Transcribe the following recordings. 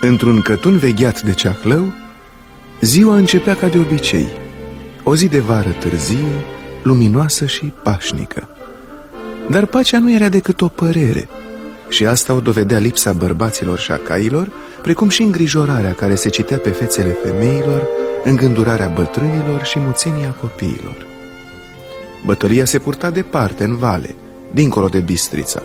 Într-un cătun vegheat de ceaclău, ziua începea ca de obicei. O zi de vară târzie, luminoasă și pașnică. Dar pacea nu era decât o părere și asta o dovedea lipsa bărbaților și a cailor, precum și îngrijorarea care se citea pe fețele femeilor, îngândurarea bătrânilor și muțenia copiilor. Bătălia se purta departe, în vale, dincolo de Bistrița.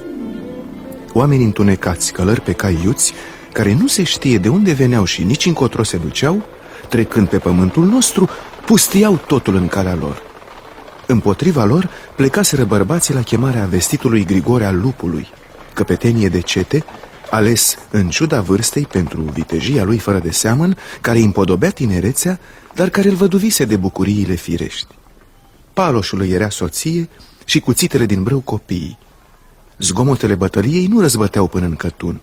Oameni întunecați, călări pe cai iuți, care nu se știe de unde veneau și nici încotro se duceau, trecând pe pământul nostru, pustiau totul în calea lor. Împotriva lor plecaseră bărbații la chemarea vestitului Grigore al Lupului, căpetenie de cete, ales în ciuda vârstei pentru vitejia lui fără de seamăn, care împodobea tinerețea, dar care îl văduvise de bucuriile firești. Paloșului era soție și cuțitele din brâu copiii. Zgomotele bătăliei nu răzbăteau până în cătun,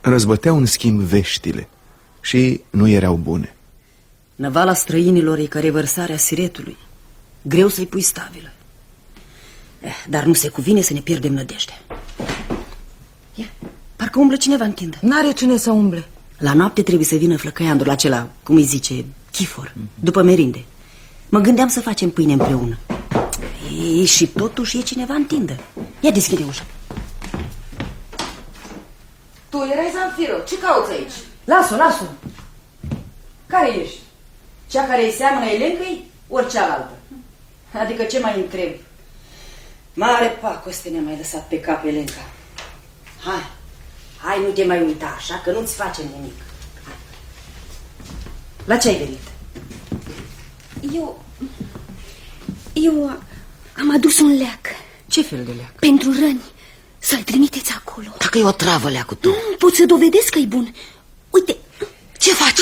răzbăteau în schimb veștile și nu erau bune. Năvala străinilor e ca revărsarea siretului. Greu să-i pui stabilă. Eh, dar nu se cuvine să ne pierdem nădejdea. Ia, parcă umblă cineva în tindă. N-are cine să umble. La noapte trebuie să vină flăcăiandul acela, cum îi zice, chifor, după merinde. Mă gândeam să facem pâine împreună. Ei, și totuși e cineva în tindă. Ia deschide ușa. Tu erai Zanfiro, ce cauți aici? Lasă-o, lasă-o. Care ești? Cea care îi seamănă Elencăi, ori cealaltă? Adică ce mai întreb? Mare pacoste ne-a mai lăsat pe cap Elenca. Hai, hai, nu te mai uita așa, că nu-ți facem nimic. Hai. La ce ai venit? Eu... Eu am adus un leac Ce fel de leac? pentru răni. Să-l trimiteți acolo. Dacă e o travă leacul tu. Pot să dovedesc că e bun. Uite, Ce faci?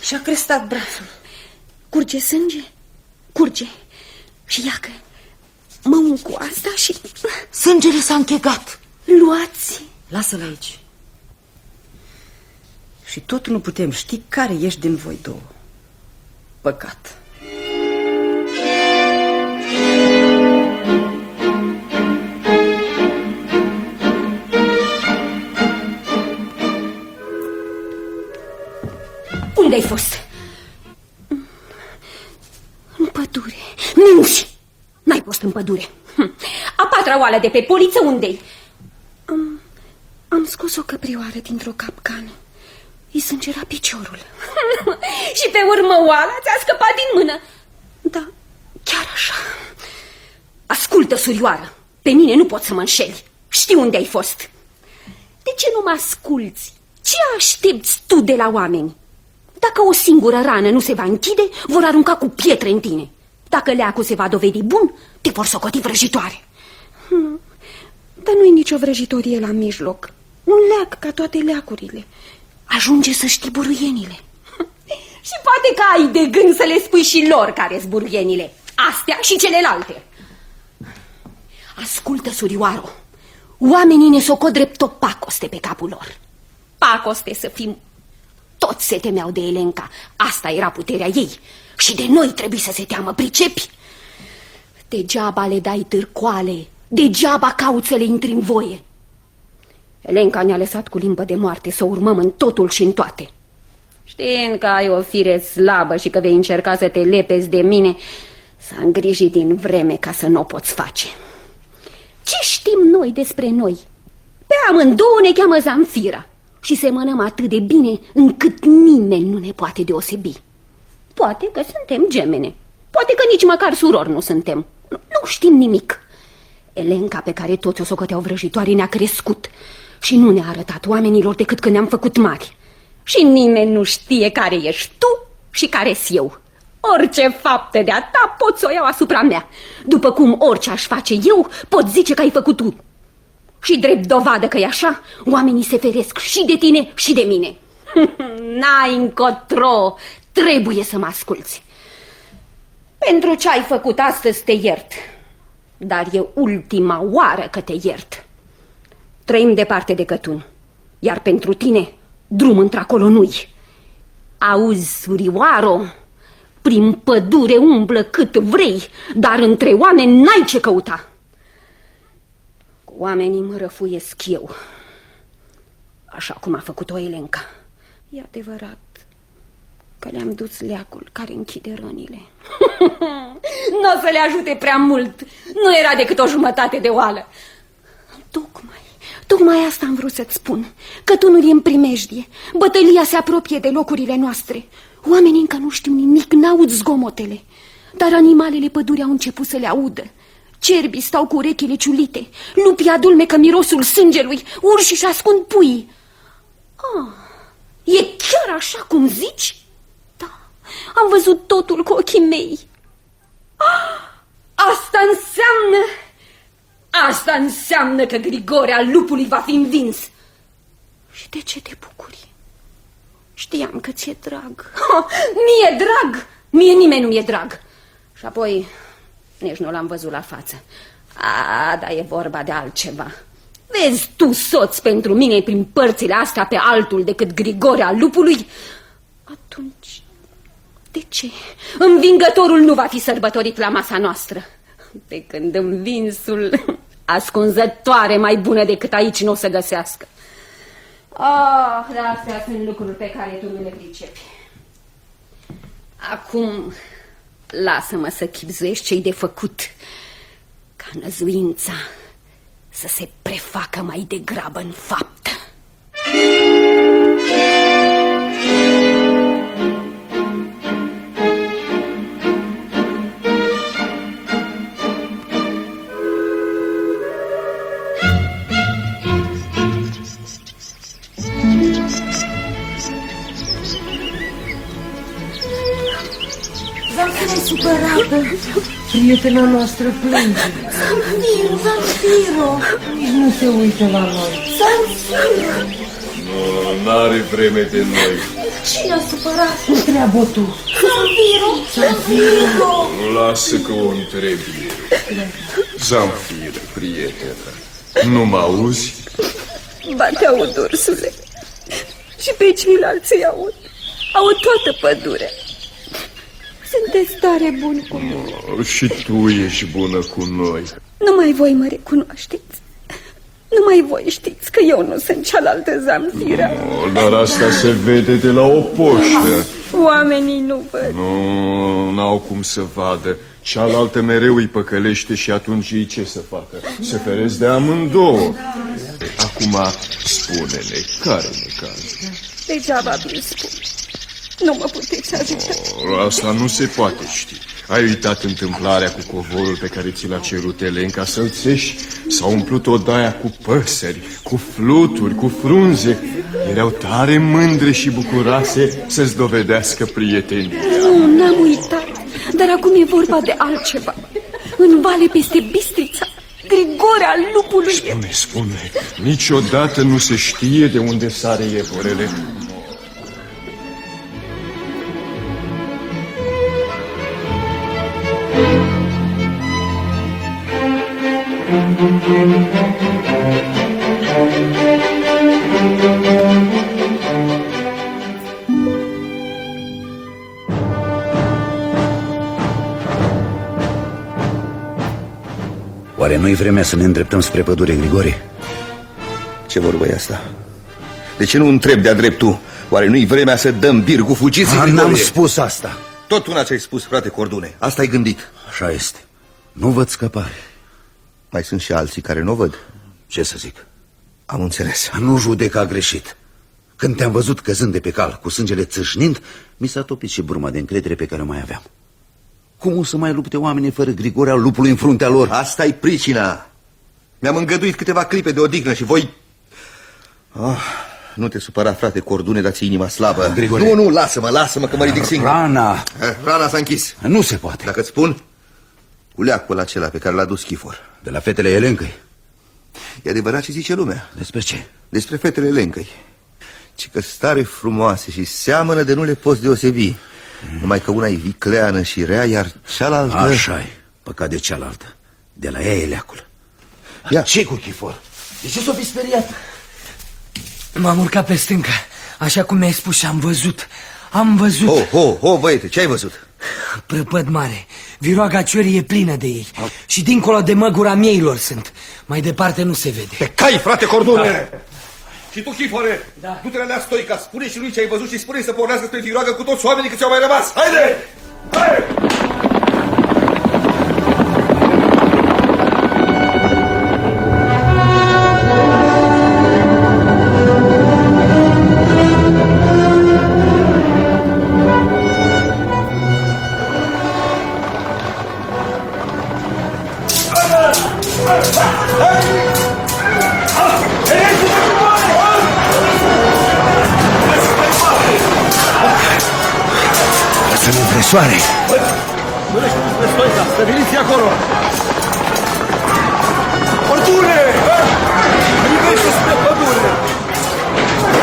Și-a crestat brațul. curge sânge? Curge. Și iacă, mă ung cu asta și Sângele s-a închegat. luați. Lasă-l aici. Și tot nu putem ști care ești din voi două. Păcat. Unde ai fost? În pădure. Minți! N-ai fost în pădure. Hm. A patra oală de pe poliță unde-i? Am, am scos o căprioară dintr-o capcană. Îi sângera piciorul. Și pe urmă oala ți-a scăpat din mână. Da, chiar așa. Ascultă, surioară, pe mine nu poți să mă înșeli. Știu unde ai fost. De ce nu mă asculți? Ce aștepți tu de la oameni? Dacă o singură rană nu se va închide, vor arunca cu pietre în tine. Dacă leacul se va dovedi bun, te vor socoti vrăjitoare. Hmm, dar nu-i nicio vrăjitorie la mijloc. Un leac ca toate leacurile. Ajunge să știi buruienile. și poate că ai de gând să le spui și lor care-s buruienile. Astea și celelalte. Ascultă, surioaro. Oamenii ne socot drept o pacoste pe capul lor. Pacoste să fim toți se temeau de Elenca. Asta era puterea ei. Și de noi trebuie să se teamă, pricepi? Degeaba le dai târcoale, degeaba cauți să le intri în voie. Elenca ne-a lăsat cu limbă de moarte să o urmăm în totul și în toate. Știind că ai o fire slabă și că vei încerca să te lepezi de mine, s-a îngrijit din vreme ca să nu o poți face. Ce știm noi despre noi? Pe amândouă ne cheamă Zanfira și semănăm atât de bine încât nimeni nu ne poate deosebi. Poate că suntem gemene, poate că nici măcar surori nu suntem. Nu, nu știm nimic. Elenca pe care toți o socoteau vrăjitoare ne-a crescut și nu ne-a arătat oamenilor decât când ne-am făcut mari. Și nimeni nu știe care ești tu și care-s eu. Orice faptă de-a ta pot să o iau asupra mea. După cum orice aș face eu, pot zice că ai făcut tu. Și drept dovadă că e așa, oamenii se feresc și de tine și de mine. N-ai încotro, trebuie să mă asculți. Pentru ce ai făcut astăzi te iert, dar e ultima oară că te iert. Trăim departe de Cătun, iar pentru tine drum într-acolo nu-i. Auzi, surioaro, prin pădure umblă cât vrei, dar între oameni n-ai ce căuta. Oamenii mă răfuiesc eu, așa cum a făcut-o Elenca. E adevărat că le-am dus leacul care închide rănile. nu o să le ajute prea mult. Nu era decât o jumătate de oală. Tocmai, tocmai asta am vrut să-ți spun. Că tu nu e în primejdie. Bătălia se apropie de locurile noastre. Oamenii încă nu știu nimic, n-aud zgomotele. Dar animalele pădurii au început să le audă. Cerbii stau cu urechile ciulite, lupii adulmecă mirosul sângelui, urși și ascund puii. Ah, e chiar așa cum zici? Da, am văzut totul cu ochii mei. Ah, asta înseamnă... Asta înseamnă că Grigore al lupului va fi învins. Și de ce te bucuri? Știam că ți-e drag. Ha, mie drag! Mie nimeni nu mi-e drag. Și apoi nici nu l-am văzut la față. A, dar e vorba de altceva. Vezi tu, soț, pentru mine prin părțile astea pe altul decât Grigore al lupului? Atunci, de ce? Învingătorul nu va fi sărbătorit la masa noastră. Pe când învinsul, ascunzătoare mai bună decât aici nu o să găsească. Ah, dar astea sunt lucruri pe care tu nu le pricepi. Acum, lasă-mă să chipzuiești ce de făcut, ca năzuința să se prefacă mai degrabă în fapt. Prietena noastră plânge. Zanfiro, Zanfiro! Nici nu se uită la noi. Zanfiro! Nu, n-are vreme de noi. Cine a supărat? Întreabă tu. Zanfiro! Zanfiro! Lasă că o întrebi eu. Zamfiră, prietenă, nu mă auzi? Ba te aud, ursule. Și pe ceilalți îi aud. Aud toată pădurea. Sunteți tare buni cu mine. Oh, și tu ești bună cu noi. Numai voi mă recunoașteți. Numai voi știți că eu nu sunt cealaltă zamfiră. Oh, dar asta se vede de la o poștă. Oamenii nu văd. Nu, n-au cum să vadă. Cealaltă mereu îi păcălește și atunci ei ce să facă? Se feresc de amândouă. Acum, spune-ne, care ne caz? Degeaba vi spun. Nu mă puteți ajuta. Oh, asta nu se poate ști. Ai uitat întâmplarea cu covorul pe care ți l-a cerut Elenca să-l țești? S-a umplut odaia cu păsări, cu fluturi, cu frunze. Erau tare mândre și bucuroase să-ți dovedească prietenia. Nu, n-am uitat. Dar acum e vorba de altceva. În vale peste Bistrița, Grigore al lupului. Spune, spune, niciodată nu se știe de unde sare ievorele. Oare nu-i vremea să ne îndreptăm spre pădure, Grigore? Ce vorbă e asta? De ce nu întreb de-a dreptul? Oare nu-i vremea să dăm bir cu fugiții, Ah, N-am Grigorie? spus asta Tot una ce ai spus, frate Cordune Asta ai gândit Așa este Nu văd scăpare Mai sunt și alții care nu o văd. Ce să zic? Am înțeles. Nu judeca greșit. Când te-am văzut căzând de pe cal Cu sângele țâșnind Mi s-a topit și bruma de încredere pe care o mai aveam. Cum o să mai lupte oamenii fără Grigore al lupului în fruntea lor? asta e pricina. Mi-am îngăduit câteva clipe de odihnă și voi... Oh, nu te supăra, frate Cordune, dați inima slabă. Grigore. Nu, nu, lasă-mă, lasă-mă că mă ridic singur. Rana. Eh, Rana s-a închis. Nu se poate. Dacă îți spun, cu leacul acela pe care l-a dus Chifor De la fetele Elencăi E adevărat ce zice lumea Despre ce? despre fetele Lencăi. Ci că stare frumoase și seamănă de nu le poți deosebi. Numai că una e vicleană și rea, iar cealaltă... așa e Păcat de cealaltă De la ea e leacul Ia. ce cu Chifor? De ce s-o fi speriat? M-am urcat pe stâncă, așa cum mi-ai spus și am văzut. Am văzut Ho, ho, ho, băiete, ce ai văzut? Prăpăd mare, Viroaga ciorii e plină de ei. Și dincolo de măgura mieilor sunt. Mai departe nu se vede. Pe cai, frate Cordone! Da. Și tu, Chifore, Da. du-te la Stoica, spune și lui ce ai văzut și spune să pornească spre Viroagă cu toți oamenii cât ți-au mai rămas. Haide! Hai! Să ne presoare. Spune-și spre Stoica, stăviliți acolo! Pădure! Privește spre pădure!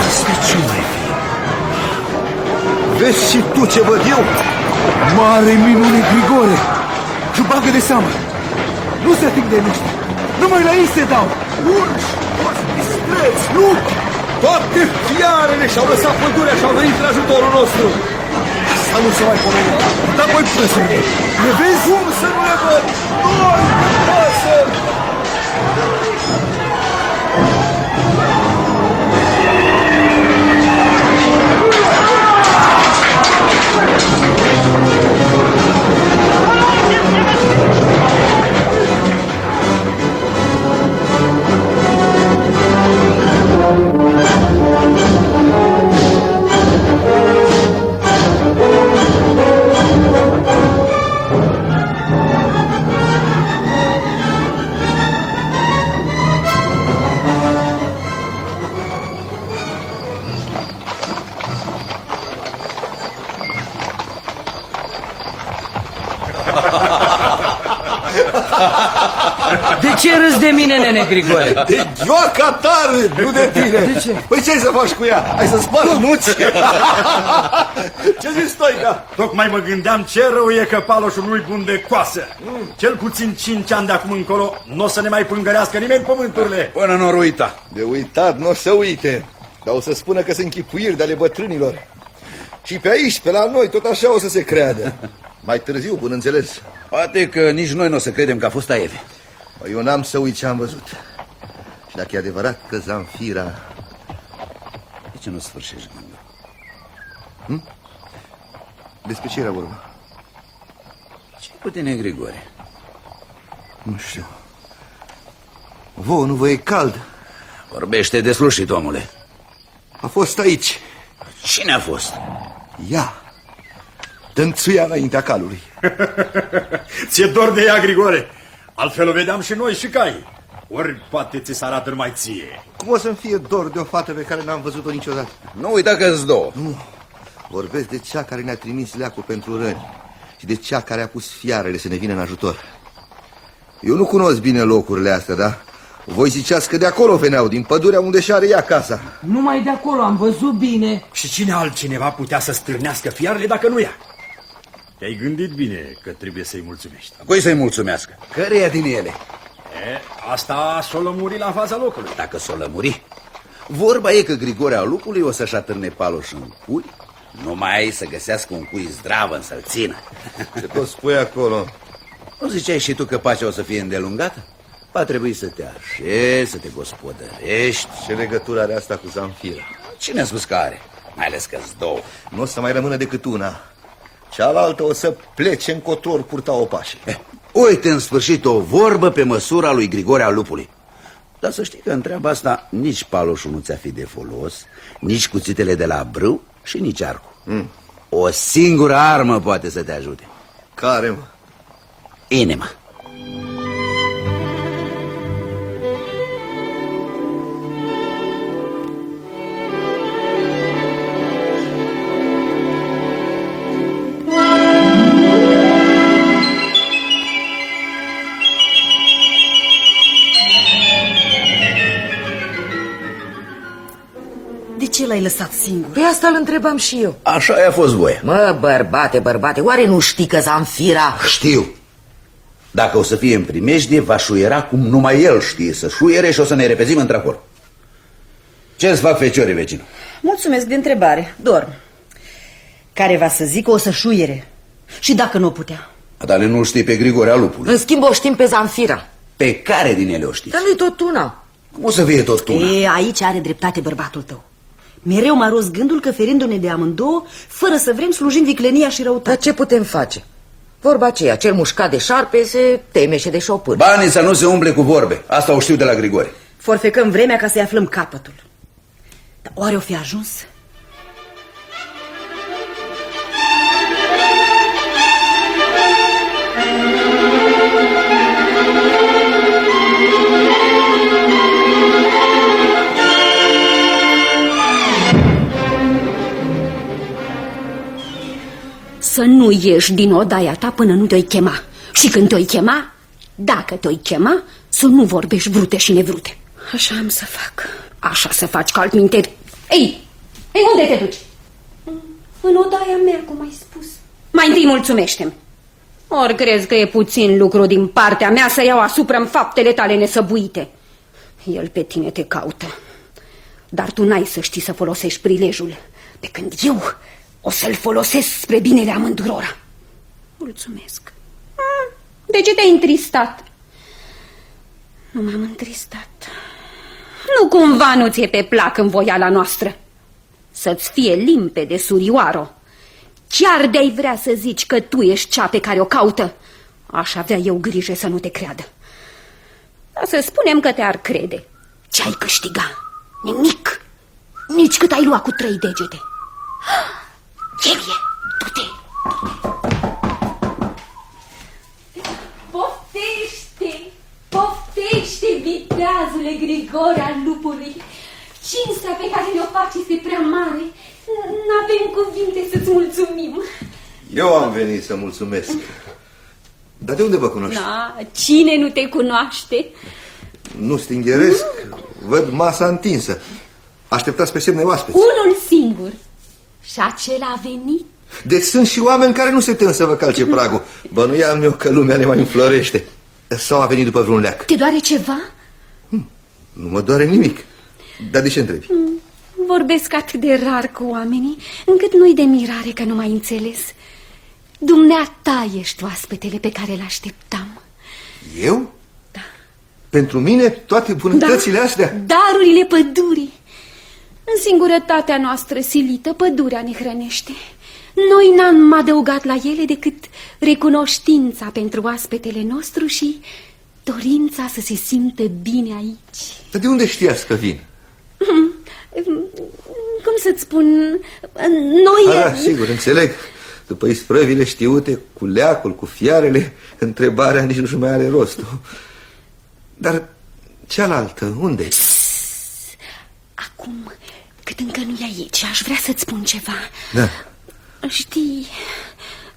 Despre ce mai fi? Vezi și tu ce văd eu? Mare minune, Grigore! Și bagă de seamă! Nu se ating de noștri! Numai la ei se dau! Urși! Urși dispreți! Nu! Toate fiarele și-au lăsat pădurea și au venit în ajutorul nostru! Asta nu se mai pomeni! Dar voi păsări! Ne vezi? Cum să nu le văd? Noi, păsări! De ce râzi de mine, nene Grigore? De ghioaca ta râd, nu de tine! De ce? Păi ce ai să faci cu ea? Ai să spari nuți? ce zici, Stoica? Tocmai mă gândeam ce rău e că paloșul nu-i bun de coasă. Cel puțin 5 ani de acum încolo nu o să ne mai pângărească nimeni pământurile. Până nu o uita. De uitat nu o să uite, dar o să spună că sunt chipuiri de ale bătrânilor. Și pe aici, pe la noi, tot așa o să se creadă. Mai târziu, până înțeles. Poate că nici noi nu o să credem că a fost Aeve. Bă, Eu n-am să uit ce am văzut. Și dacă e adevărat că Zanfira... De ce nu sfârșești gândul? Despre ce era vorba? ce cu tine, Grigore? Nu știu. Vouă nu vă e cald? Vorbește deslușit, omule. A fost aici. Cine a fost? Ea. Tânțuia înaintea calului. Ți-e dor de ea, Grigore. Altfel o vedeam și noi și cai. Ori poate ți se arată numai ție. Cum o să-mi fie dor de o fată pe care n-am văzut-o niciodată? Nu uita că îți două. Nu. Vorbesc de cea care ne-a trimis leacul pentru răni și de cea care a pus fiarele să ne vină în ajutor. Eu nu cunosc bine locurile astea, da? Voi ziceați că de acolo veneau, din pădurea unde și are ea casa. Numai de acolo am văzut bine. Și cine altcineva putea să stârnească fiarele dacă nu ea? Te-ai gândit bine că trebuie să-i mulțumești. Cui să-i mulțumească? Căreia din ele? E, asta s-o lămuri la fața locului. Dacă s-o lămuri. Vorba e că Grigorea Lupului o să-și atârne paloș în cui, numai să găsească un cui zdravă să-l țină. Ce tot spui acolo? Nu ziceai și tu că pacea o să fie îndelungată? Va trebui să te așezi, să te gospodărești. Ce legătură are asta cu Zanfira? Cine a spus că are? Mai ales că două. Nu o să mai rămână decât una. Cealaltă o să plece încotro ori purta o pașe. Eh, uite în sfârșit o vorbă pe măsura lui Grigore al Lupului. Dar să știi că în treaba asta nici paloșul nu ți-a fi de folos, nici cuțitele de la brâu și nici arcul. Mm. O singură armă poate să te ajute. Care, mă? Inima. L-ai lăsat singur? Pe asta îl întrebam și eu. Așa a fost voia. Mă, bărbate, bărbate, oare nu știi că Zanfira... Știu. Dacă o să fie în primejdie, va șuiera cum numai el știe să șuiere și o să ne repezim într-acolo. Ce-ți fac feciorii, vecinul? Mulțumesc de întrebare. Dorm. Care va să zică o să șuiere. Și dacă nu o putea? Dar nu știi pe Grigorea Lupului. În schimb o știm pe Zanfira. Pe care din ele o știți? Dar nu-i tot una. Cum o să fie tot una? E, aici are dreptate bărbatul tău. Mereu m-a rost gândul că ferindu-ne de amândouă, fără să vrem, slujim viclenia și Dar răutatea. ce putem face? Vorba aceea, cel mușcat de șarpe se teme și de șopâr. Banii să nu se umble cu vorbe. Asta o știu de la Grigore. Forfecăm vremea ca să-i aflăm capătul. Dar oare o fi ajuns? Să nu ieși din odaia ta până nu te-o chema. Și când te-o chema, dacă te-o chema, să nu vorbești vrute și nevrute. Așa am să fac. Așa să faci ca altminteri. Ei, ei, unde te duci? În odaia mea, cum ai spus. Mai întâi mulțumește-mi. Ori crezi că e puțin lucru din partea mea să iau asupra faptele tale nesăbuite. El pe tine te caută. Dar tu n-ai să știi să folosești prilejul, pe când eu o să-l folosesc spre binele amândurora. Mulțumesc. Hmm, De ce te-ai întristat? Nu m-am întristat. Nu cumva nu ți-e pe plac în voiala noastră. Să-ți fie limpede, surioaro. Chiar de-ai vrea să zici că tu ești cea pe care o caută, aș avea eu grijă să nu te creadă. Dar să spunem că te-ar crede. Ce ai câștiga? Nimic. Nici cât ai lua cu trei degete. El e, du-te. Poftește, poftește, viteazule Grigore al lupului. Cinstea pe care ne-o faci este prea mare. N-avem cuvinte să-ți mulțumim. Eu am venit să mulțumesc. Dar de unde vă cunoști? Da, cine nu te cunoaște? Nu stingheresc. Văd masa întinsă. Așteptați pe semne oaspeți. Unul singur. Și acela a venit. Deci sunt și oameni care nu se tem să vă calce pragul. Bănuiam eu că lumea ne mai înflorește. Sau a venit după vreun leac. Te doare ceva? Nu mă doare nimic. Dar de ce întrebi? Vorbesc atât de rar cu oamenii, încât nu-i de mirare că nu m-ai înțeles. Dumneata ești oaspetele pe care îl așteptam. Eu? Da. Pentru mine toate bunătățile astea? Darurile pădurii. În singurătatea noastră silită, pădurea ne hrănește. Noi n-am adăugat la ele decât recunoștința pentru oaspetele nostru și dorința să se simtă bine aici. Dar de unde știați că vin? Cum să-ți spun, noi... A, da, sigur, înțeleg. După isprăvile știute, cu leacul, cu fiarele, întrebarea nici nu mai are rost. Dar cealaltă, unde -i? Acum, cât încă nu e aici, aș vrea să-ți spun ceva. Da. Știi,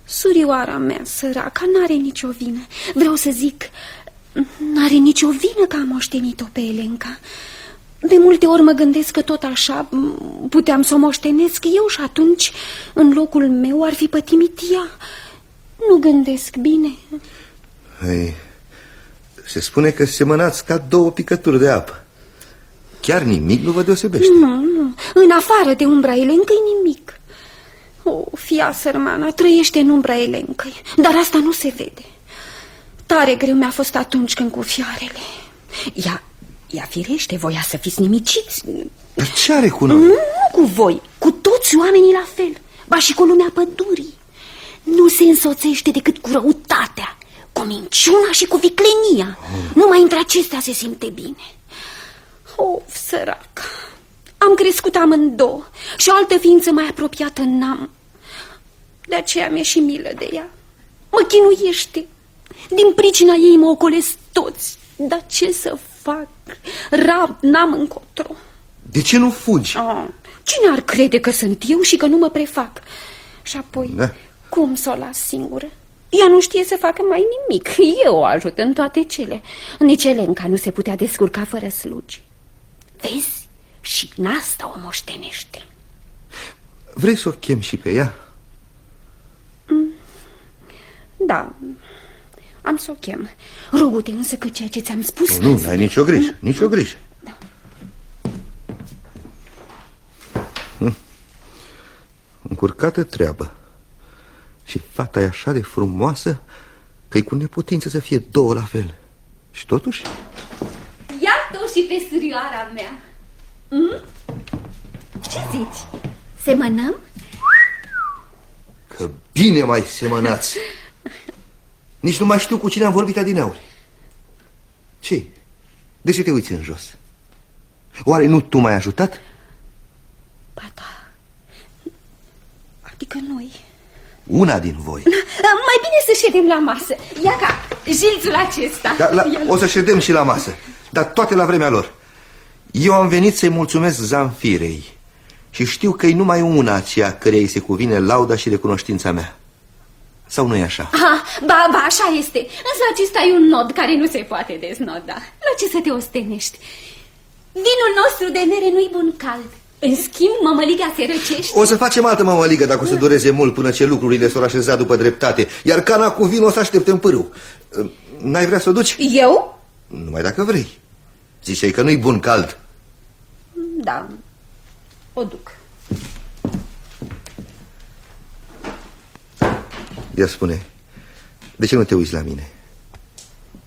surioara mea săraca n-are nicio vină. Vreau să zic, n-are nicio vină că am moștenit-o pe Elenca. De multe ori mă gândesc că tot așa puteam să o moștenesc eu și atunci, în locul meu, ar fi pătimit ea. Nu gândesc bine. Ei, se spune că semănați ca două picături de apă. Chiar nimic nu vă deosebește. Nu, nu. În afară de umbra Elencăi, nimic. O, fia sărmana trăiește în umbra Elencăi, dar asta nu se vede. Tare greu mi-a fost atunci când cu fiarele. Ea, ea firește, voia să fiți nimiciți. Dar ce are cu noi? Nu, nu cu voi, cu toți oamenii la fel. Ba și cu lumea pădurii. Nu se însoțește decât cu răutatea, cu minciuna și cu viclenia. Oh. Numai între acestea se simte bine. Of, sărac. Am crescut amândouă și o altă ființă mai apropiată n-am. De aceea mi-e și milă de ea. Mă chinuiește. Din pricina ei mă ocolesc toți. Dar ce să fac? Rab, n-am încotro. De ce nu fugi? Oh, cine ar crede că sunt eu și că nu mă prefac? Și apoi, da. cum să o las singură? Ea nu știe să facă mai nimic. Eu o ajut în toate cele. Nici Elenca nu se putea descurca fără slugi. Vezi? Și în asta o moștenește. Vrei să o chem și pe ea? Mm. Da, am să o chem. Rogu-te însă că ceea ce ți-am spus... Nu, nu ai nicio grijă, nicio grijă. Da. Hm. Încurcată treabă. Și fata e așa de frumoasă Că-i cu neputință să fie două la fel. Și totuși, Iată-o și pe surioara mea. Mm? Ce zici? Semănăm? că bine mai semănați. Nici nu mai știu cu cine am vorbit adineauri. ce De ce te uiți în jos? Oare nu tu m-ai ajutat? Ba da. Adică noi. Una din voi. Mai bine să ședem la masă. Ia ca jilțul acesta. Da, la, Ia-l. o să ședem și la masă, dar toate la vremea lor. Eu am venit să-i mulțumesc Zanfirei și știu că e numai una aceea care îi se cuvine lauda și recunoștința mea. Sau nu e așa? Aha, ba, ba, așa este. Însă acesta e un nod care nu se poate deznoda. La ce să te ostenești? Vinul nostru de mere nu-i bun cald. În schimb, mămăliga se răcește. O să facem altă mămăligă dacă o să dureze mult până ce lucrurile s-au așezat după dreptate, iar cana cu vin o să aștepte în pârâu. N-ai vrea să o duci? Eu? Numai dacă vrei. Ziceai că nu-i bun cald. Da, o duc. Ia spune, de ce nu te uiți la mine?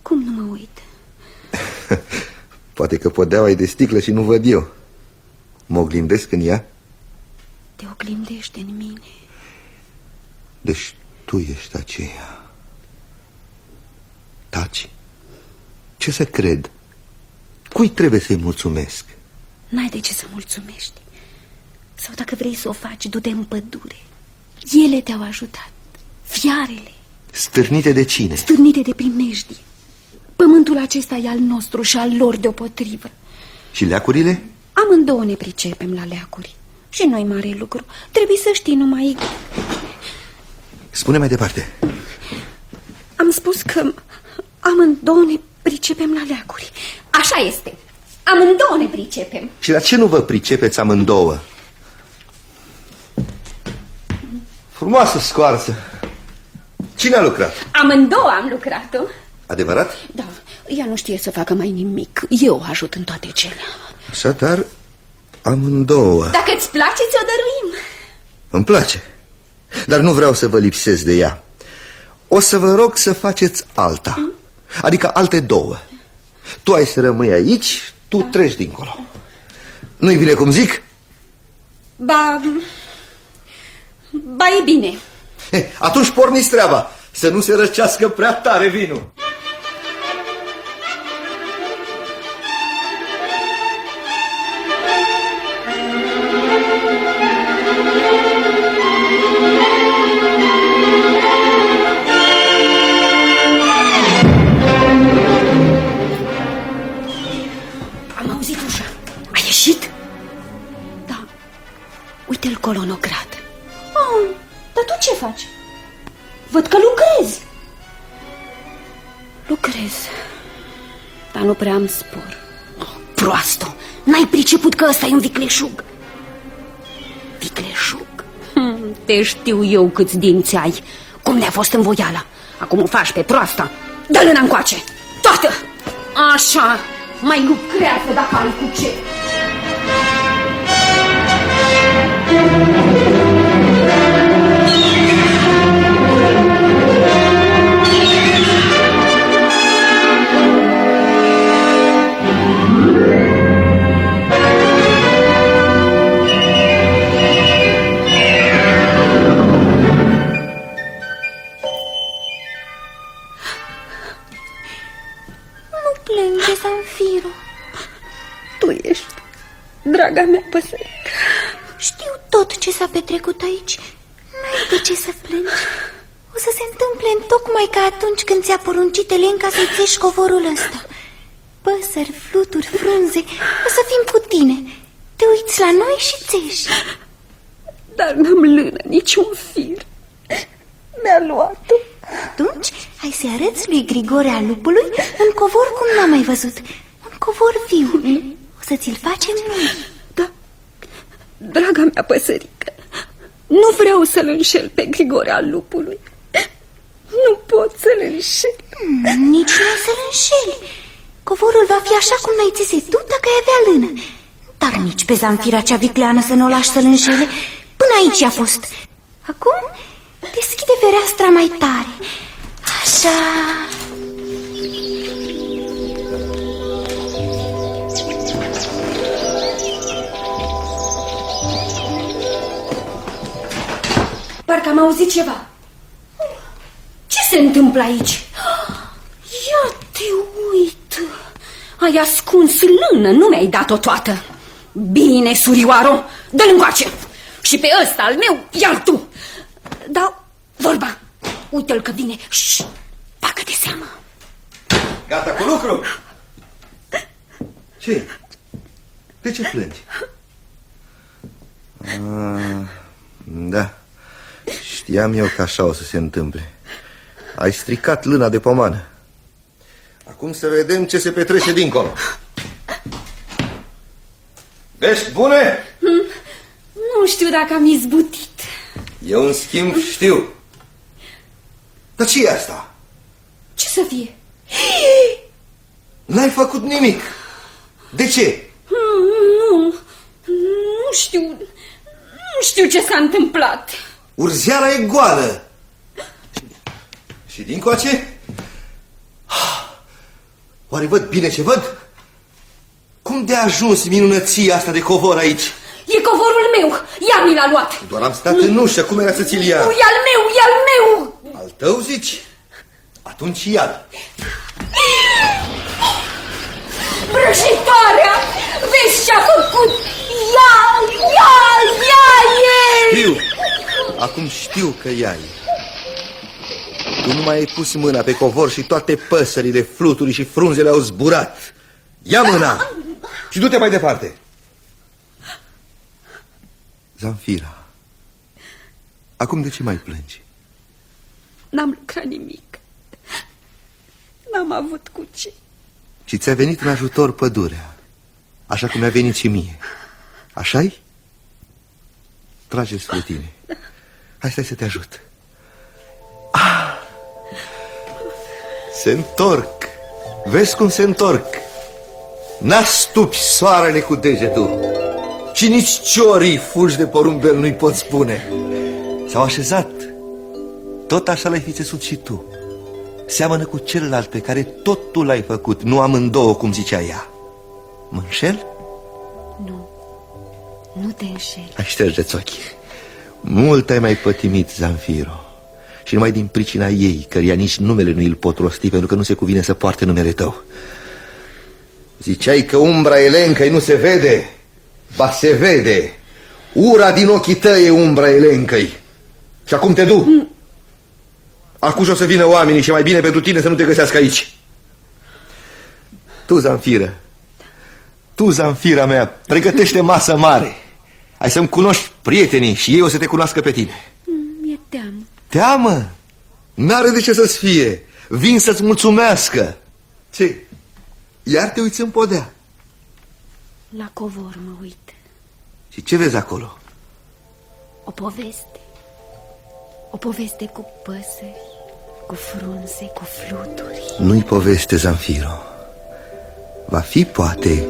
Cum nu mă uit? Poate că podeaua e de sticlă și nu văd eu. Mă oglindesc în ea? Te oglindește în mine. Deci tu ești aceea. Taci. Ce să cred? Cui trebuie să-i mulțumesc? N-ai de ce să mulțumești. Sau dacă vrei să o faci, du-te în pădure. Ele te-au ajutat. Fiarele, Stârnite de cine? stârnite de primejdie. Pământul acesta e al nostru și al lor deopotrivă. Și leacurile? Amândouă ne pricepem la leacuri. Și noi mare lucru. Trebuie să știi numai... Spune mai departe. Am spus că amândouă ne pricepem la leacuri. Așa este. Amândouă ne pricepem. Și la ce nu vă pricepeți amândouă? Frumoasă scoarță. Cine a lucrat? Amândouă am lucrat-o. Adevărat? Da, ea nu știe să facă mai nimic. Eu o ajut în toate cele. Așadar, amândouă. Dacă îți place, ți-o dăruim. Îmi place. Dar nu vreau să vă lipsesc de ea. O să vă rog să faceți alta. Adică alte două. Tu ai să rămâi aici, tu da. treci dincolo. Nu-i bine cum zic? Ba... Ba e bine. He, atunci porniți treaba. Să nu se răcească prea tare vinul. Faci? Văd că lucrezi. Lucrez. Dar nu prea am spor. Oh, proastă! N-ai priceput că ăsta e un vicleșug. Vicleșug? Hm, te știu eu câți dinți ai. Cum ne-a fost în voiala. Acum o faci pe proasta. Dă-l încoace. Toată! Așa, mai lucrează dacă ai cu ce. Nu draga mea păsărică. Știu tot ce s-a petrecut aici. N-ai de ce să plângi. O să se întâmple în tocmai ca atunci când ți-a poruncit Elenca să-i țești covorul ăsta. Păsări, fluturi, frunze, o să fim cu tine. Te uiți la noi și țești. Dar n-am lână, nici un fir. Mi-a luat-o. Atunci, hai să arăți lui Grigore al lupului un covor cum n-am mai văzut. Un covor viu. O să ți-l facem noi. Da, draga mea păsărică, nu vreau să-l înșel pe Grigore al lupului. Nu pot să-l înșel. Mm, Nici nu o să-l înșeli. Covorul va fi așa cum l-ai țese tu dacă ai avea lână. Dar nici pe Zamfira cea vicleană să nu o lași să-l înșele. Până aici a fost. Acum deschide fereastra mai tare. Așa. Parcă am auzit ceva. Ce se întâmplă aici? Ia te uit. Ai ascuns lână, nu mi-ai dat-o toată. Bine, surioaro, dă-l încoace. Și pe ăsta al meu, iar tu. Dau vorba. Uite-l că vine. Șș, bagă de seamă. Gata cu lucru? Ce? De ce plângi? Ah, da. Știam eu că așa o să se întâmple. Ai stricat lâna de pomană. Acum să vedem ce se petrece dincolo. Vești bune? Nu știu dacă am izbutit. Eu, în schimb, știu. Dar ce e asta? Ce să fie? N-ai făcut nimic. De ce? Nu, nu știu, nu știu ce s-a întâmplat. Urzeala e goală. Și dincoace? Oare văd bine ce văd? Cum de a ajuns minunăția asta de covor aici? E covorul meu, iar mi l-a luat. Doar am stat în ușă, cum era să ți-l ia? Nu, e al meu, e al meu. Al tău, zici? Atunci ia Vrăjitoarea, vezi ce-a făcut? Ia, ia, ia el! Știu, acum știu că ea e. Tu nu mai ai pus mâna pe covor și toate păsările, fluturii și frunzele au zburat. Ia mâna și du-te mai departe. Zanfira, acum de ce mai plângi? N-am lucrat nimic. N-am avut cu ce. Și ți-a venit în ajutor pădurea, așa cum mi-a venit și mie. Așa-i? Trage spre tine. Hai, stai să te ajut. Ah! Se întorc. Vezi cum se întorc. N-astupi soarele cu degetul. Și nici ciorii fulgi de porumbel nu-i pot spune. S-au așezat. Tot așa l-ai fi țesut și tu. Seamănă cu celălalt pe care tot tu l-ai făcut, nu amândouă, cum zicea ea. Mă înșel? Nu, nu te înșel. Hai ștergeți ochii. Mult ai mai pătimit, Zanfiro. Și numai din pricina ei, căreia nici numele nu îl pot rosti, pentru că nu se cuvine să poarte numele tău. Ziceai că umbra Elencăi nu se vede, ba se vede. Ura din ochii tăi e umbra Elencăi. Și acum te du. Acum o să vină oamenii și mai bine pentru tine să nu te găsească aici. Tu, Zanfiră, tu, Zanfira mea, pregătește masă mare. Ai să-mi cunoști prietenii și ei o să te cunoască pe tine. Mi-e teamă. Teamă? N-are de ce să-ți fie. Vin să-ți mulțumească. Ce? Iar te uiți în podea. La covor mă uit. Și ce vezi acolo? O poveste. O poveste cu păsări, cu frunze, cu fluturi. Nu-i poveste, Zanfiro. Va fi, poate,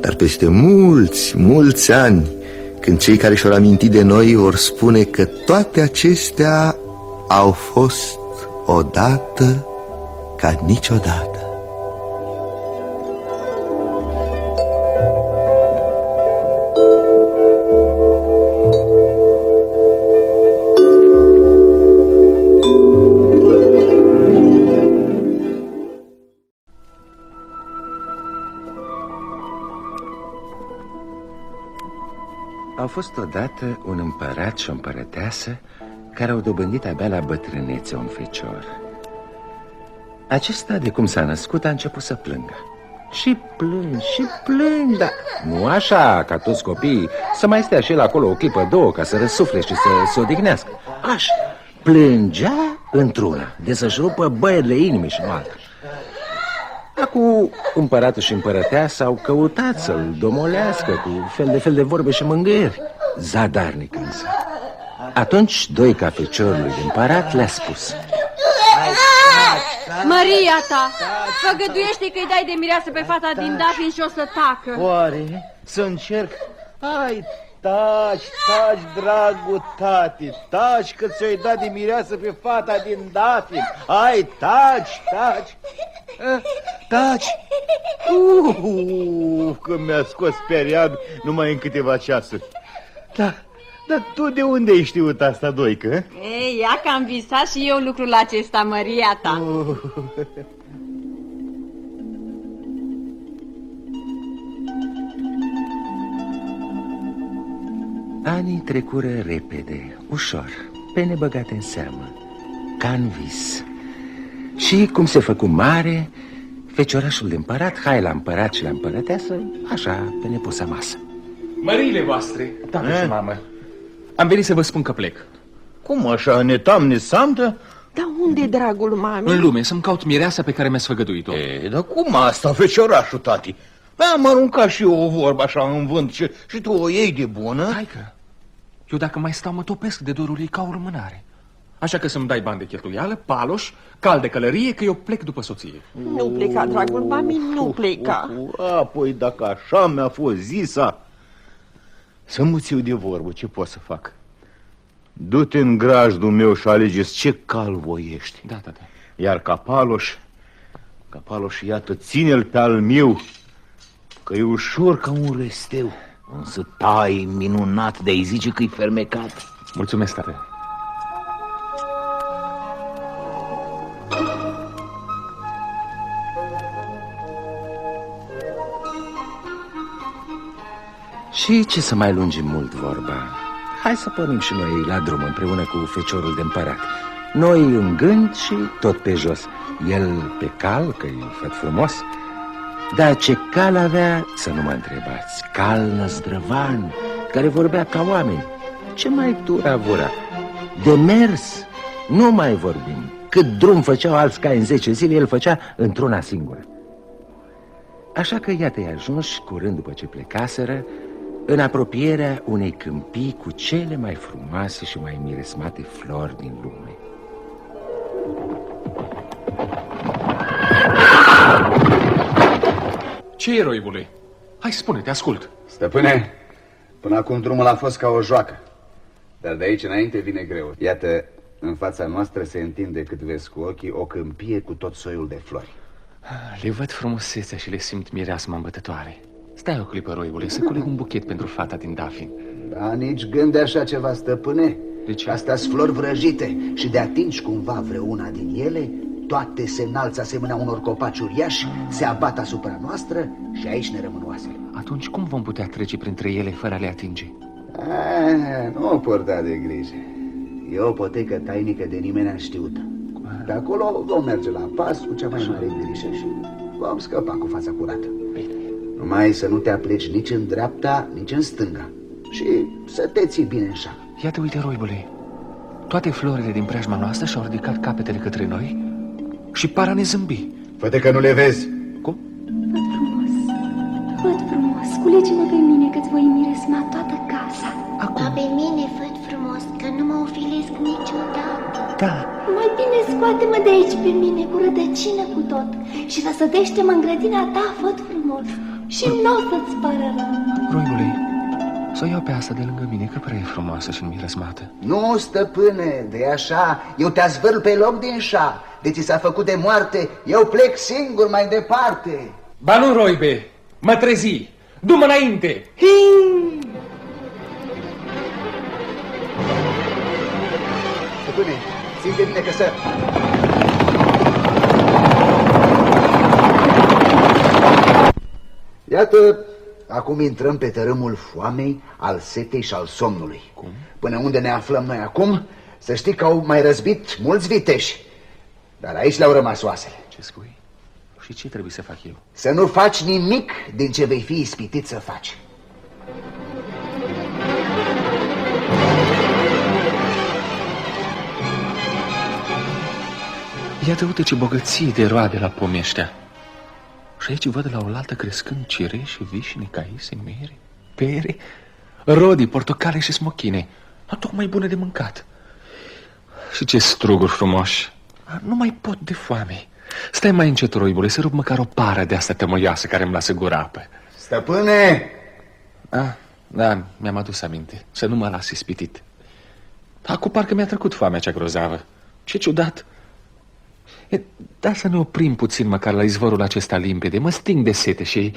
dar peste mulți, mulți ani, când cei care și-au amintit de noi vor spune că toate acestea au fost odată ca niciodată. Fost odată un împărat și o împărăteasă care au dobândit abia la bătrânețe un fecior. Acesta, de cum s-a născut, a început să plângă. Și plâng, și plâng, dar nu așa ca toți copiii, să mai stea și el acolo o clipă, două, ca să răsufle și să se odihnească. Așa, plângea într-una, de să-și rupă băierile inimii și nu alta. Acum împăratul și împărăteasa au căutat să-l domolească cu fel de fel de vorbe și mângâieri. Zadarnic însă. Atunci doi cafeciorului de împărat le-a spus. Maria ta, făgăduiește că-i dai de mireasă pe fata din Dafin și o să tacă. Oare să încerc? Hai, taci, taci, dragul tati, taci că ți-o-ai dat de mireasă pe fata din Dafin. Hai, taci, taci. Eh, Taci. Uh, că mi-a scos periad numai în câteva ceasuri. Da, dar tu de unde ai știut asta, Doică? Ei, ia că am visat și eu lucrul acesta, Maria ta. Anii trecură repede, ușor, pe nebăgate în seamă, ca în vis. Și cum se făcu mare, feciorașul de împărat, hai la împărat și la împărăteasă, așa, pe nepusa masă. Măriile voastre, tată Eh? și mamă, am venit să vă spun că plec. Cum așa, netam, nesamtă? Dar unde, dragul mami? În lume, să-mi caut mireasa pe care mi-ați făgăduit-o. E, dar cum asta, feciorașul, tati? Păi am aruncat și eu o vorbă așa în vânt și, și tu o iei de bună? Hai că, eu dacă mai stau mă topesc de dorul ei ca o lumânare. Așa că să-mi dai bani de cheltuială, paloș, cal de călărie, că eu plec după soție. Nu pleca, dragul mami, nu pleca. Apoi, dacă așa mi-a fost zisa, să mă țiu de vorbă, ce pot să fac? Du-te în grajdul meu și alegeți ce cal voiești. Da, tată. Iar capaloș, capaloș, iată, ține-l pe al meu, că e ușor ca un resteu. Însă tai minunat de-ai zice că-i fermecat. Mulțumesc, tată. Și ce să mai lungim mult vorba Hai să pornim și noi la drum împreună cu feciorul de împărat Noi în gând și tot pe jos El pe cal, că e făt frumos Dar ce cal avea, să nu mă întrebați. Cal năzdrăvan, care vorbea ca oameni. Ce mai dura vura De mers, nu mai vorbim. Cât drum făceau alți cai în zece zile El făcea într-una singură. Așa că iată-i ajunși, curând după ce plecaseră, în apropierea unei câmpii cu cele mai frumoase și mai miresmate flori din lume. Ce e, roibule? Hai, spune, te ascult. Stăpâne, până acum drumul a fost ca o joacă. Dar de aici înainte vine greu. Iată, în fața noastră se întinde, cât vezi cu ochii, o câmpie cu tot soiul de flori. Le văd frumusețea și le simt mireasma îmbătătoare. Stai o clipă, roibule, să culeg un buchet pentru fata din Dafin. Da, nici gând de așa ceva, stăpâne. De ce? astea sunt flori vrăjite și de atingi cumva vreuna din ele, toate se înalță asemenea unor copaci uriași, se abat asupra noastră și aici ne rămân oasele. Atunci cum vom putea trece printre ele fără a le atinge? Ah, nu o purta de grijă. E o potecă tainică de nimeni știută. De acolo vom merge la pas cu cea mai mare grijă și vom scăpa cu fața curată. Numai să nu te apleci nici în dreapta, nici în stânga. Și să te ții bine în șa. Iată, uite, roibule, toate florile din preajma noastră și-au ridicat capetele către noi și par a ne zâmbi. Fă că nu le vezi. Cum? Văd frumos, văd frumos, culege-mă pe mine că-ți voi miresma toată casa. Ba pe mine văd frumos, că nu mă ofilesc niciodată. Da. Mai bine scoate-mă de aici pe mine cu rădăcină cu tot și răsădește-mă în grădina ta, văd frumos. Și nu o să-ți pară rău. Roibule, să o iau pe asta de lângă mine, că prea e frumoasă și mirăsmată. Nu, stăpâne, de așa, eu te zvârl pe loc din șa. De ți s-a făcut de moarte, eu plec singur mai departe. Ba nu, roibe, mă trezi, du-mă înainte! Hii! Stăpâne, simte bine că să... Iată, acum intrăm pe tărâmul foamei, al setei și al somnului. Cum? Până unde ne aflăm noi acum, să știi că au mai răzbit mulți viteși. Dar aici le-au rămas oasele. Ce spui? Și ce trebuie să fac eu? Să nu faci nimic din ce vei fi ispitit să faci. Iată, uite ce bogăție de roade la pomii ăștia. Și aici văd la oaltă crescând cireșe, vișine, caise, mere, pere, rodii, portocale și smochine. A, tocmai bune de mâncat. Și ce struguri frumoși. A, nu mai pot de foame. Stai mai încet, roibule, să rup măcar o pară de asta tămăioasă care îmi lasă gura apă. Stăpâne! A, Da, mi-am adus aminte. Să nu mă las ispitit. Acum parcă mi-a trecut foamea cea grozavă. Ce ciudat. E, da să ne oprim puțin măcar la izvorul acesta limpede. Mă sting de sete și...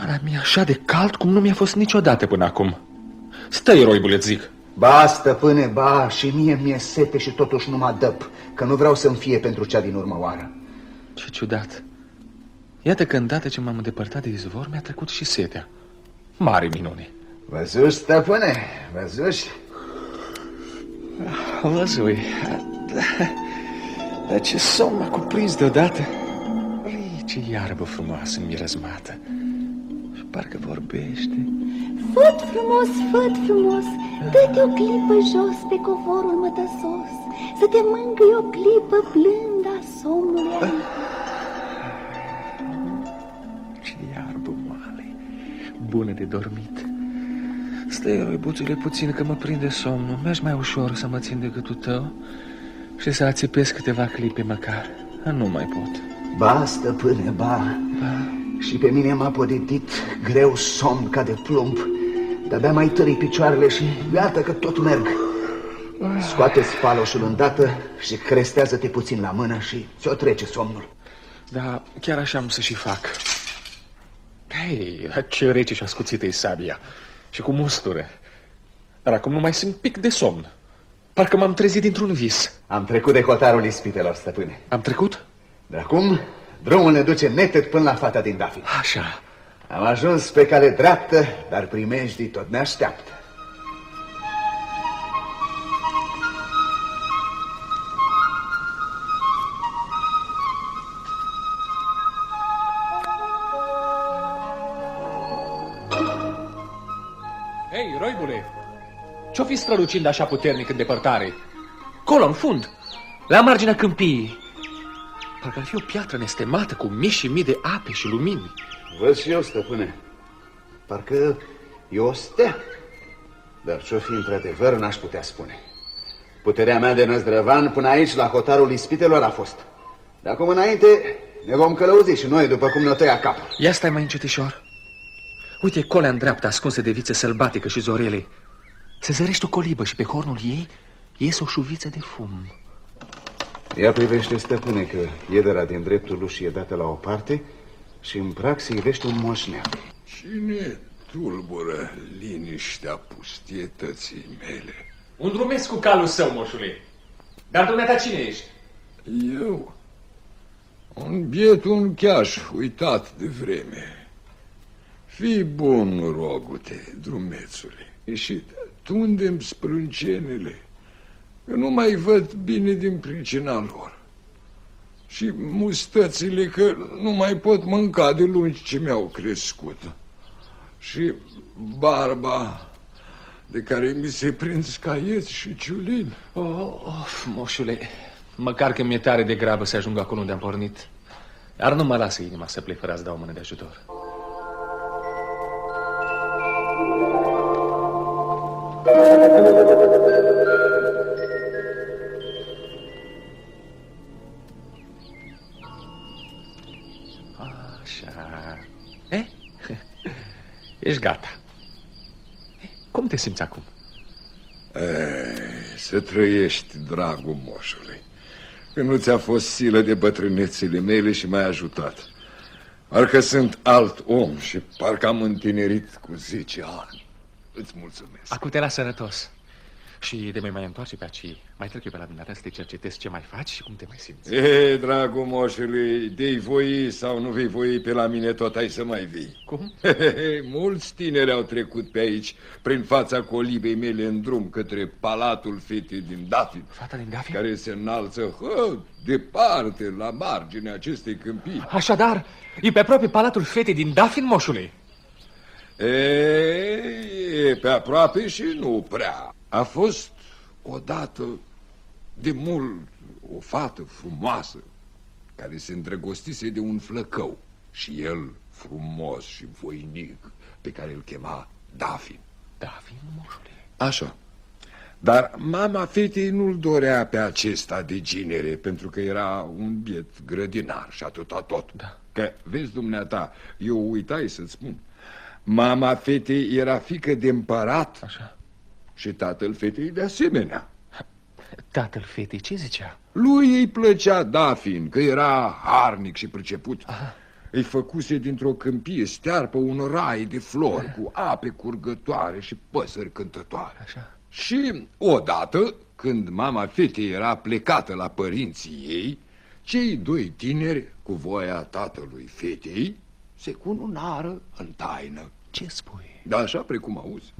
Ara, mi-e așa de cald cum nu mi-a fost niciodată până acum. Stai, roibule, zic. Ba, stăpâne, ba, și mie mi-e sete și totuși nu mă adăp, că nu vreau să-mi fie pentru cea din urmă oară. Ce ciudat. Iată că îndată ce m-am îndepărtat de izvor, mi-a trecut și setea. Mare minune. Văzuși, stăpâne, văzuși? Văzui. Dar ce somn m-a cuprins deodată. Ei, ce iarbă frumoasă, mirăzmată. Și parcă vorbește. Făt frumos, făt frumos, dă-te o clipă jos pe covorul mătăsos, să te mângâi o clipă blândă a somnului. Ce iarbă moale, bună de dormit. Stai, roibuțule, puțin că mă prinde somnul. Mergi mai ușor să mă țin de gâtul tău și să ațipesc câteva clipe măcar. Nu mai pot. Ba, stăpâne, ba, ba. Și pe mine m-a podetit greu somn ca de plumb. De-abia mai tării picioarele și iată că tot merg. Scoate-ți paloșul îndată și crestează-te puțin la mână și ți-o trece somnul. Da, chiar așa am să și fac. Hei, ce rece și ascuțită e sabia. Și cu mustură. Dar acum nu mai simt pic de somn. Parcă m-am trezit dintr-un vis. Am trecut de hotarul ispitelor, stăpâne. Am trecut? De acum, drumul ne duce neted până la fata din Dafi. Așa. Am ajuns pe cale dreaptă, dar primejdii tot ne așteaptă. Hei, roibule, ce-o fi strălucind așa puternic în depărtare? Colo, în fund, la marginea câmpiei. Parcă ar fi o piatră nestemată cu mii și mii de ape și lumini. Văd și eu, stăpâne. Parcă e o stea. Dar ce-o fi într-adevăr, n-aș putea spune. Puterea mea de năzdrăvan până aici, la hotarul ispitelor, a fost. De acum înainte ne vom călăuzi și noi, după cum ne-o tăia capul. Ia stai mai încetișor. Uite colea în dreapta, ascunsă de vițe sălbatică și zorele. Se zărește o colibă și pe hornul ei iese o șuviță de fum. Ea privește, stăpâne, că iedera din dreptul ușii e dată la o parte și în prag se ivește un moșneag. Cine tulbură liniștea pustietății mele? Un drumesc cu calul său, moșule. Dar dumneata cine ești? Eu? Un biet un cheaș uitat de vreme. Fii bun, rogute, drumețule, și tundem sprâncenele, că nu mai văd bine din pricina lor. Și mustățile că nu mai pot mânca de lungi ce mi-au crescut. Și barba de care mi se prind scaieți și ciulin. Oh, of, moșule, măcar că mi-e tare de grabă să ajung acolo unde am pornit. Dar nu mă lasă inima să plec fără a-ți dau o mână de ajutor. Să trăiești, dragul moșului. Că nu ți-a fost silă de bătrânețele mele și m-ai ajutat. Parcă sunt alt om și parcă am întinerit cu 10 ani. Îți mulțumesc. Acum te las sănătos. Și de mai mai întoarce pe aici. Mai trec eu pe la dumneata să te cercetez ce mai faci și cum te mai simți. E, dragul moșului, de voi sau nu vei voi pe la mine, tot ai să mai vii. Cum? Mulți tineri au trecut pe aici, prin fața colibei mele în drum către palatul fetei din Dafin. Fata din Dafin? Care se înalță, hă, departe, la marginea acestei câmpii. Așadar, e pe aproape palatul fetei din Dafin, moșule. E, e pe aproape și nu prea. A fost odată de mult o fată frumoasă care se îndrăgostise de un flăcău și el frumos și voinic pe care îl chema Dafin. Dafin, moșule? Așa. Dar mama fetei nu-l dorea pe acesta de ginere pentru că era un biet grădinar și atâta tot. Da. Că, vezi, dumneata, eu uitai să-ți spun, Mama fetei era fică de împărat Așa. Și tatăl fetei de asemenea Tatăl fetei ce zicea? Lui îi plăcea Dafin, că era harnic și priceput Aha. Îi făcuse dintr-o câmpie stearpă un rai de flori Cu ape curgătoare și păsări cântătoare Așa. Și odată, când mama fetei era plecată la părinții ei Cei doi tineri, cu voia tatălui fetei Se cununară în taină Ce spui? Da, așa precum auzi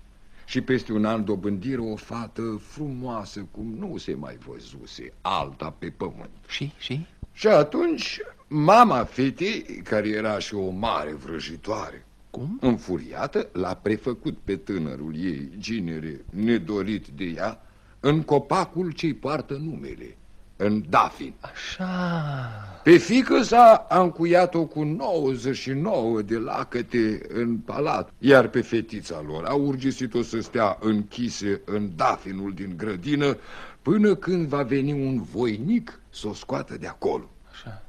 și peste un an dobândiră o fată frumoasă cum nu se mai văzuse, alta pe pământ. Și? Și? Și atunci mama fetei, care era și o mare vrăjitoare, cum? Înfuriată, l-a prefăcut pe tânărul ei, ginere, nedorit de ea, în copacul ce-i poartă numele, în Dafin. Așa... Pe fică sa a încuiat-o cu 99 de lacăte în palat, iar pe fetița lor a urgisit-o să stea închise în Dafinul din grădină până când va veni un voinic să o scoată de acolo. Așa.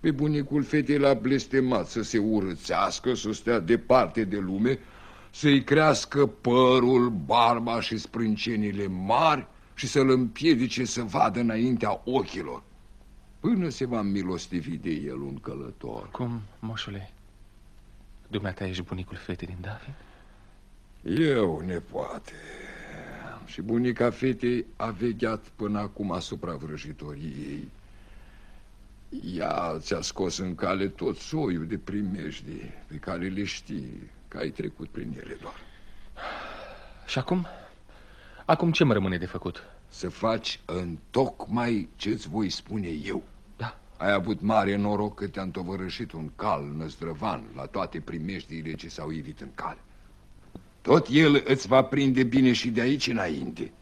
Pe bunicul fetei l-a blestemat să se urățească, să stea departe de lume, să-i crească părul, barba și sprâncenile mari, și să-l împiedice să vadă înaintea ochilor, până se va milostivi de el un călător. Cum, moșule? Dumneata ești bunicul fetei din David? Eu, nepoate. Și bunica fetei a vegheat până acum asupra vrăjitoriei ei. Ea ți-a scos în cale tot soiul de primejdi pe care le știi că ai trecut prin ele doar. Și acum? Acum ce mă rămâne de făcut? Să faci în tocmai ce-ți voi spune eu. Da. Ai avut mare noroc că te-a întovărășit un cal năzdrăvan la toate primejdiile ce s-au ivit în cale. Tot el îți va prinde bine și de aici înainte.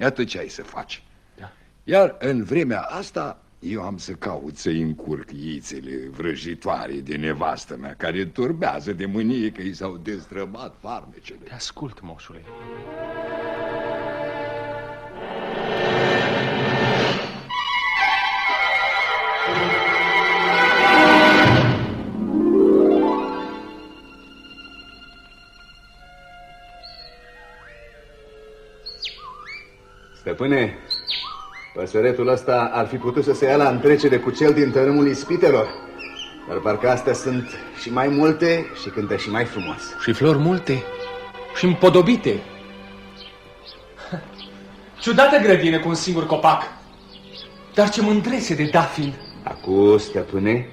Iată ce ai să faci. Da. Iar în vremea asta eu am să caut să-i încurc ițele vrăjitoare de nevastă mea, care turbează de mânie că i s-au dezdrămat farmecele. Te ascult, moșule. Stăpâne, păsăretul ăsta ar fi putut să se ia la întrecere cu cel din tărâmul ispitelor. Dar parcă astea sunt și mai multe și cântă și mai frumos. Și flori multe și împodobite. Ciudată grădină cu un singur copac. Dar ce mândrese de Dafin. Acu, stăpâne,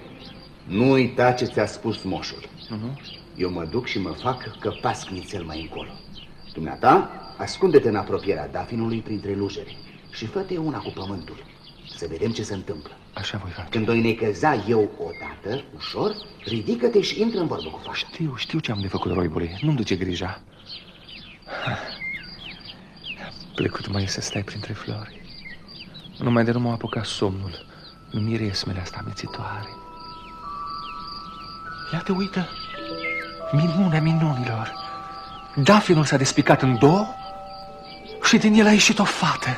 nu uita ce ți-a spus moșul. Uh -huh. Eu mă duc și mă fac căpasc nițel mai încolo. Dumneata, ascunde-te în apropierea Dafinului printre lujere și fă-te una cu pământul. Să vedem ce se întâmplă. Așa voi face. Când o necăza eu odată, ușor, ridică-te și intră în vorbă cu fata. Știu, știu ce am de făcut, roibule. Nu-mi duce grija. Plecut mai să stai printre flori. Numai de nu m-a apucat somnul în miresmele asta amețitoare. Ia te uită, minunea minunilor. Dafinul s-a despicat în două și din el a ieșit o fată.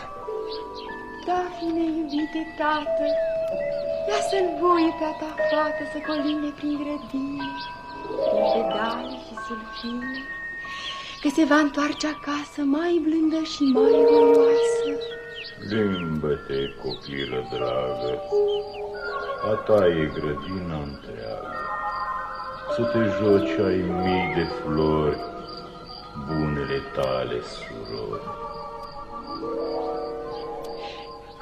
Dafine, iubite tată, lasă-l voie pe a ta fată să coline prin grădine, prin pedale și sulfine, că se va întoarce acasă mai blândă și mai voioasă. Plimbă-te, copilă dragă, a ta e grădina întreagă, să te joci ai mii de flori, bunele tale surori.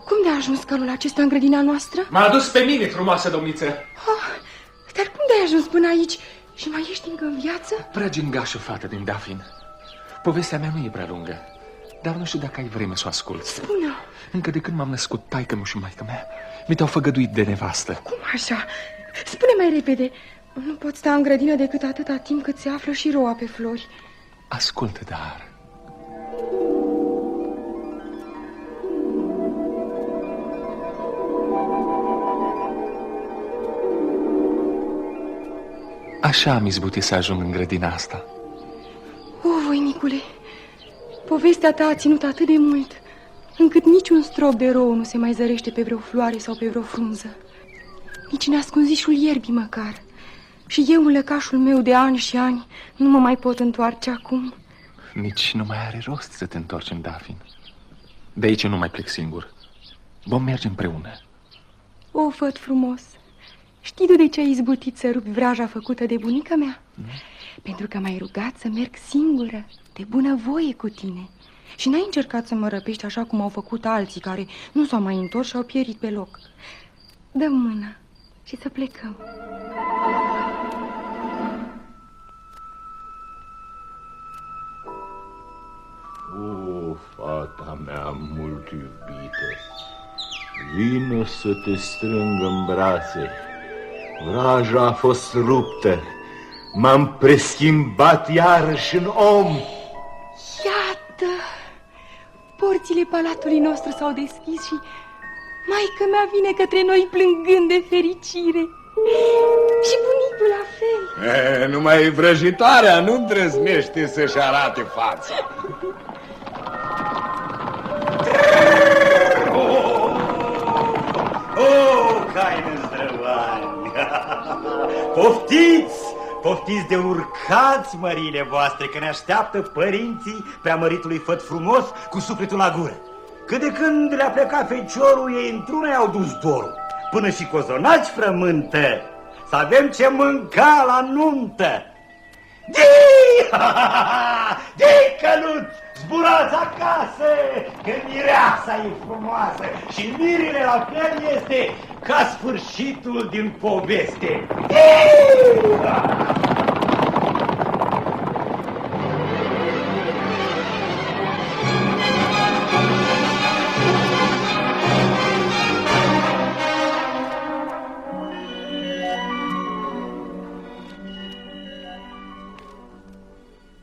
Cum de-a ajuns călul acesta în grădina noastră? M-a adus pe mine, frumoasă domniță. Oh, dar cum de-ai ajuns până aici și mai ești încă în viață? Prea gingașă fată din Dafin. Povestea mea nu e prea lungă, dar nu știu dacă ai vreme să o ascult. Spune Încă de când m-am născut taică și maică mea, mi te-au făgăduit de nevastă. Cum așa? Spune mai repede. Nu pot sta în grădină decât atâta timp cât se află și roa pe flori. Ascultă, dar... Așa am izbutit să ajung în grădina asta. O, voinicule, povestea ta a ținut atât de mult, încât niciun strop de rou nu se mai zărește pe vreo floare sau pe vreo frunză. Nici în ascunzișul ierbii măcar. Și eu, lăcașul meu de ani și ani, nu mă mai pot întoarce acum. Nici nu mai are rost să te întorci în Dafin. De aici nu mai plec singur. Vom merge împreună. O, făt frumos, știi tu de ce ai izbutit să rupi vraja făcută de bunica mea? Pentru că m-ai rugat să merg singură, de bună voie cu tine. Și n-ai încercat să mă răpești așa cum au făcut alții care nu s-au mai întors și au pierit pe loc. dă mâna și să plecăm. O, fata mea mult iubită, vino să te strâng în brațe. Vraja a fost ruptă, m-am preschimbat iarăși în om. Iată, porțile palatului nostru s-au deschis și maica mea vine către noi plângând de fericire. Și bunicul la fel. E, numai vrăjitoarea nu îndrăznește să-și arate fața. Oh, caine zdrăvani! Poftiți! Poftiți de urcați mările voastre, că ne așteaptă părinții preamăritului făt frumos cu sufletul la gură. Cât de când le-a plecat feciorul, ei într-una i-au dus dorul. Până și cozonaci frământă, să avem ce mânca la nuntă. Dii! Dii, căluț! Zburați acasă, că mireasa e frumoasă și mirile la fel este ca sfârșitul din poveste. Dii!